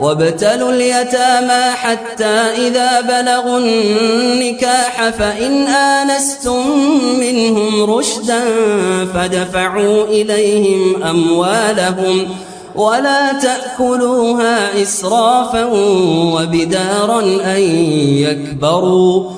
وابتلوا اليتامى حتى إذا بلغوا النكاح فإن آنستم منهم رشدا فدفعوا إليهم أموالهم ولا تأكلوها إسرافا وبدارا أن يكبروا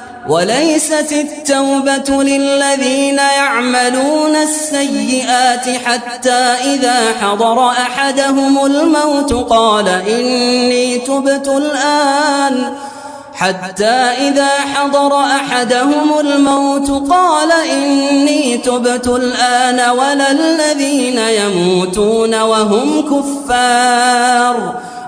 وليست التوبة للذين يعملون السيئات حتى إذا حضر أحدهم الموت قال إني تبت الآن. حتى إذا حضر أحدهم الموت قال إني تبت الآن ولا الذين يموتون وهم كفار.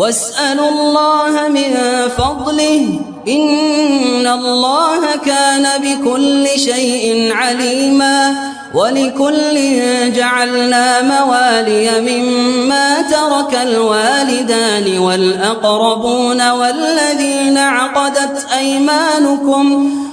واسألوا الله من فضله. إن الله كان بكل شيء عليما. ولكل جعلنا موالي مما ترك الوالدان والأقربون والذين عقدت أيمانكم.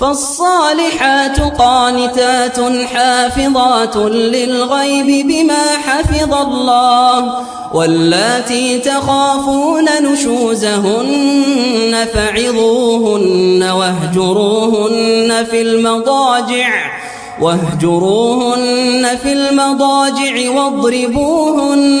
فالصالحات قانتات حافظات للغيب بما حفظ الله واللاتي تخافون نشوزهن فعظوهن واهجروهن في المضاجع واهجروهن في المضاجع واضربوهن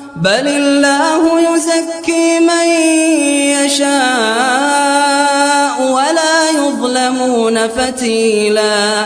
بل الله يزكي من يشاء ولا يظلمون فتيلا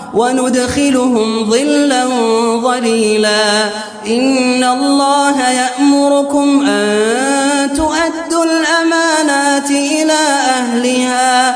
وندخلهم ظلا ظليلا. إن الله يأمركم أن تؤدوا الأمانات إلى أهلها.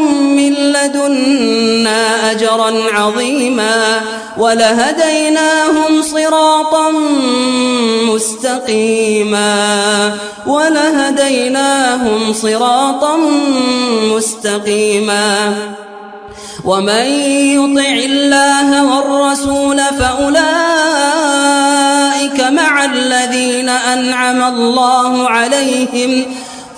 لدنا أجرا عظيما ولهديناهم صراطا مستقيما ولهديناهم صراطا مستقيما ومن يطع الله والرسول فأولئك مع الذين أنعم الله عليهم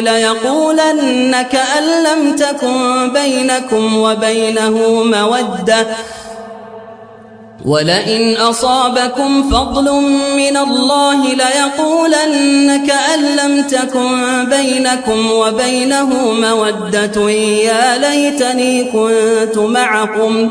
ليقولن كأن لم تكن بينكم وبينه مودة. ولئن أصابكم فضل من الله ليقولن كأن لم تكن بينكم وبينه مودة. يا ليتني كنت معكم.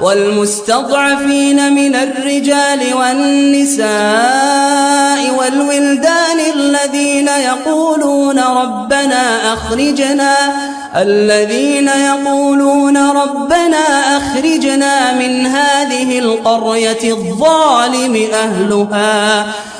والمستضعفين من الرجال والنساء والولدان الذين يقولون ربنا أخرجنا الذين يقولون ربنا أخرجنا من هذه القرية الظالم أهلها.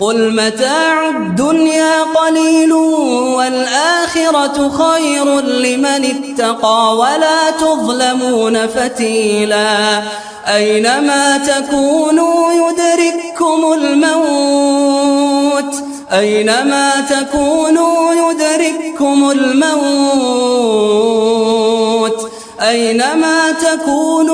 قل متاع الدنيا قليل والآخرة خير لمن اتقى ولا تظلمون فتيلا أينما تكونوا يدرككم الموت أينما تكونوا يدرككم الموت أينما تكونوا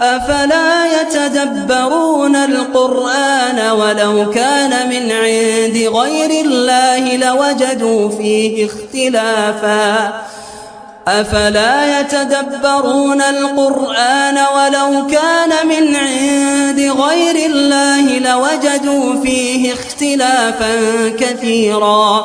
أفلا يتدبرون القرآن ولو كان من عند غير الله لوجدوا فيه اختلافا. أفلا يتدبرون القرآن ولو كان من عند غير الله لوجدوا فيه اختلافا كثيرا.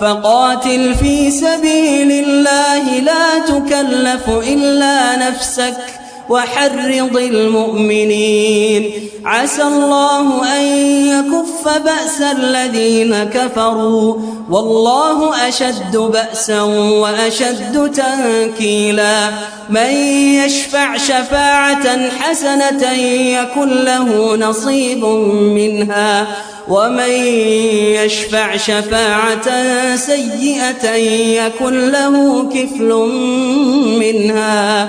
فقاتل في سبيل الله لا تكلف إلا نفسك. وحرض المؤمنين. عسى الله أن يكف بأس الذين كفروا. والله أشد بأسا وأشد تنكيلا. من يشفع شفاعة حسنة يكن له نصيب منها. ومن يشفع شفاعة سيئة يكن له كفل منها.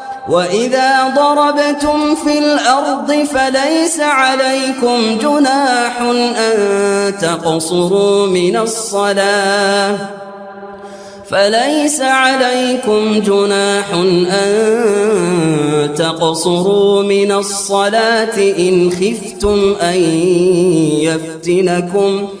وإذا ضربتم في الأرض فليس عليكم جناح أن تقصروا من الصلاة. فليس عليكم جناح أن تقصروا من الصلاة إن خفتم أن يفتنكم ۖ.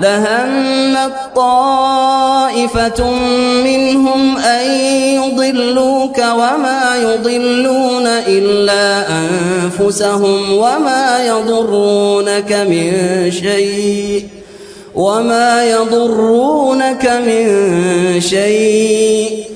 لهم طائفة منهم أن يضلوك وما يضلون إلا أنفسهم وما يضرونك من شيء وما يضرونك من شيء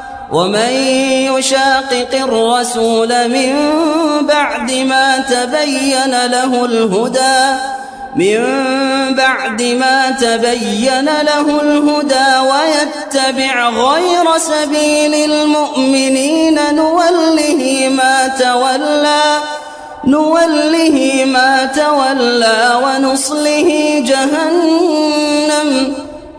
ومن يشاقق الرسول من بعد ما تبين له الهدى من بعد ما تبين له الهدى ويتبع غير سبيل المؤمنين نوله ما تولى نوله ما تولى ونصله جهنم.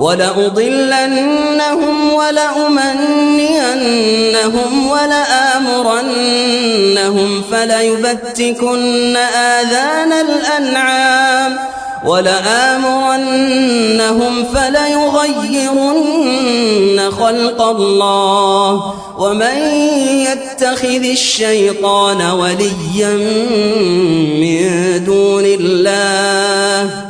ولأضلنهم ولأمنينهم ولآمرنهم فليبتكن آذان الأنعام ولآمرنهم فليغيرن خلق الله ومن يتخذ الشيطان وليا من دون الله